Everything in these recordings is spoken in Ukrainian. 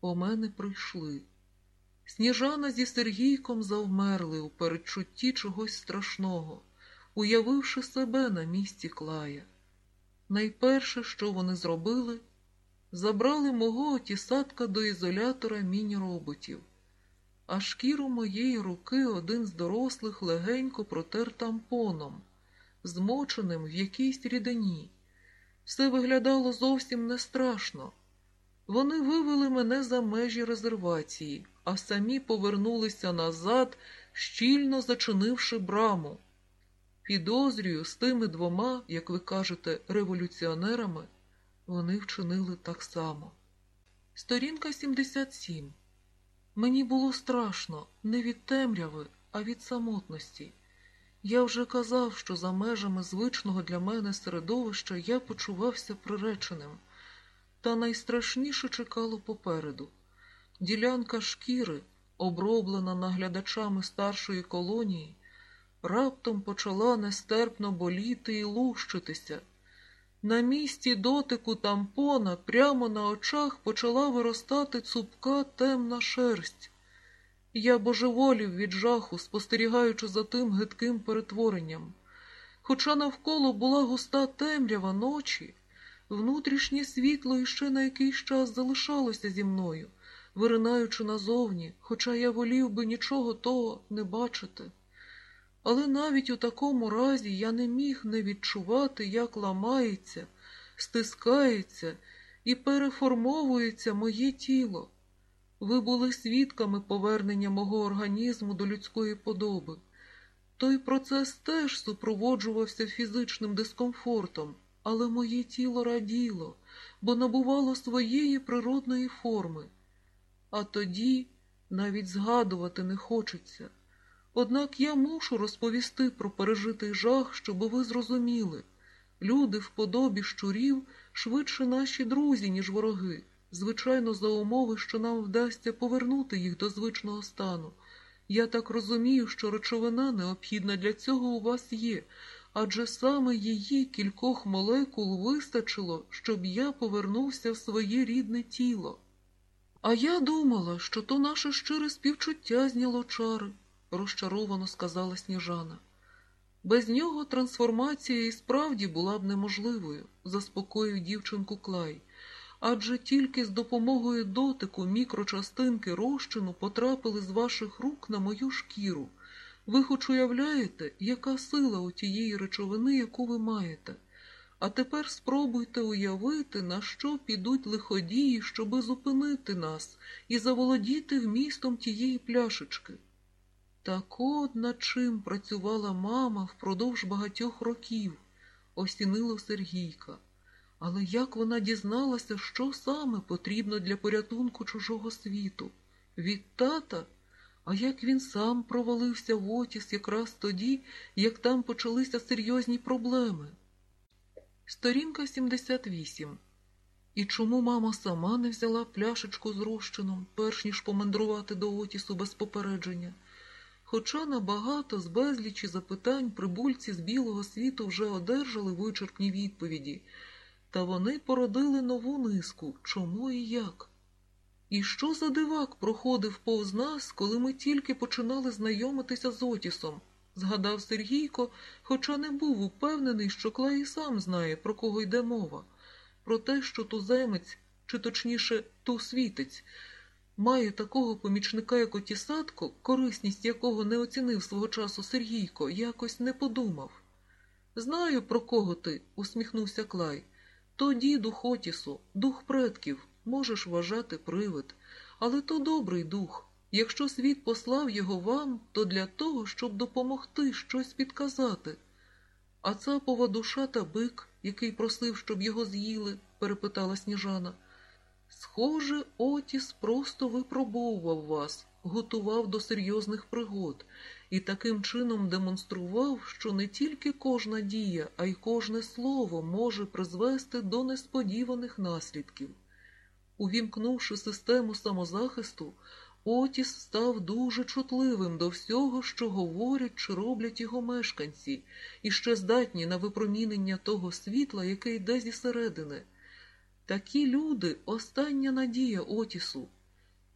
по мене прийшли. Сніжана зі Сергійком завмерли у передчутті чогось страшного, уявивши себе на місці клая. Найперше, що вони зробили, забрали мого отісатка до ізолятора міні-роботів, а шкіру моєї руки один з дорослих легенько протер тампоном, змоченим в якійсь рідині. Все виглядало зовсім не страшно. Вони вивели мене за межі резервації, а самі повернулися назад, щільно зачинивши браму. Підозрюю, з тими двома, як ви кажете, революціонерами, вони вчинили так само. Сторінка 77. Мені було страшно не від темряви, а від самотності. Я вже казав, що за межами звичного для мене середовища я почувався приреченим, та найстрашніше чекало попереду. Ділянка шкіри, оброблена наглядачами старшої колонії, раптом почала нестерпно боліти і лущитися. На місці дотику тампона прямо на очах почала виростати цупка темна шерсть. Я божеволів від жаху, спостерігаючи за тим гидким перетворенням. Хоча навколо була густа темрява ночі, внутрішнє світло іще на якийсь час залишалося зі мною, виринаючи назовні, хоча я волів би нічого того не бачити. Але навіть у такому разі я не міг не відчувати, як ламається, стискається і переформовується моє тіло. Ви були свідками повернення мого організму до людської подоби. Той процес теж супроводжувався фізичним дискомфортом, але моє тіло раділо, бо набувало своєї природної форми. А тоді навіть згадувати не хочеться. Однак я мушу розповісти про пережитий жах, щоб ви зрозуміли. Люди в подобі щурів швидше наші друзі, ніж вороги, звичайно, за умови, що нам вдасться повернути їх до звичного стану. Я так розумію, що речовина необхідна для цього у вас є, адже саме її кількох молекул вистачило, щоб я повернувся в своє рідне тіло. А я думала, що то наше щире співчуття зняло чари розчаровано сказала сніжана. Без нього трансформація і справді була б неможливою, заспокоїв дівчинку Клай, адже тільки з допомогою дотику мікрочастинки розчину потрапили з ваших рук на мою шкіру. Ви хоч уявляєте, яка сила у тієї речовини, яку ви маєте. А тепер спробуйте уявити, на що підуть лиходії, щоби зупинити нас і заволодіти вмістом тієї пляшечки. Так от над чим працювала мама впродовж багатьох років, осінило Сергійка. Але як вона дізналася, що саме потрібно для порятунку чужого світу? Від тата? А як він сам провалився в Отіс якраз тоді, як там почалися серйозні проблеми? Сторінка 78. І чому мама сама не взяла пляшечку з розчином, перш ніж помандрувати до Отісу без попередження? Хоча набагато з безлічі запитань прибульці з білого світу вже одержали вичерпні відповіді, та вони породили нову низку чому і як. І що за дивак проходив повз нас, коли ми тільки починали знайомитися з Отісом, згадав Сергійко, хоча не був упевнений, що Клай і сам знає, про кого йде мова, про те, що туземець, чи точніше тусвітець, Має такого помічника, як Отісатко, корисність якого не оцінив свого часу Сергійко, якось не подумав. Знаю, про кого ти, усміхнувся Клай. То діду Отісу, дух предків, можеш вважати привид, але то добрий дух. Якщо світ послав його вам, то для того, щоб допомогти щось підказати. А цапова душа та бик, який просив, щоб його з'їли, перепитала сніжана. Схоже, Отіс просто випробовував вас, готував до серйозних пригод і таким чином демонстрував, що не тільки кожна дія, а й кожне слово може призвести до несподіваних наслідків. Увімкнувши систему самозахисту, Отіс став дуже чутливим до всього, що говорять чи роблять його мешканці, і ще здатні на випромінення того світла, яке йде зі середини. Такі люди остання надія Отісу.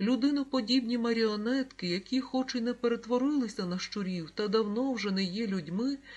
Людиноподібні маріонетки, які хоч і не перетворилися на щурів, та давно вже не є людьми,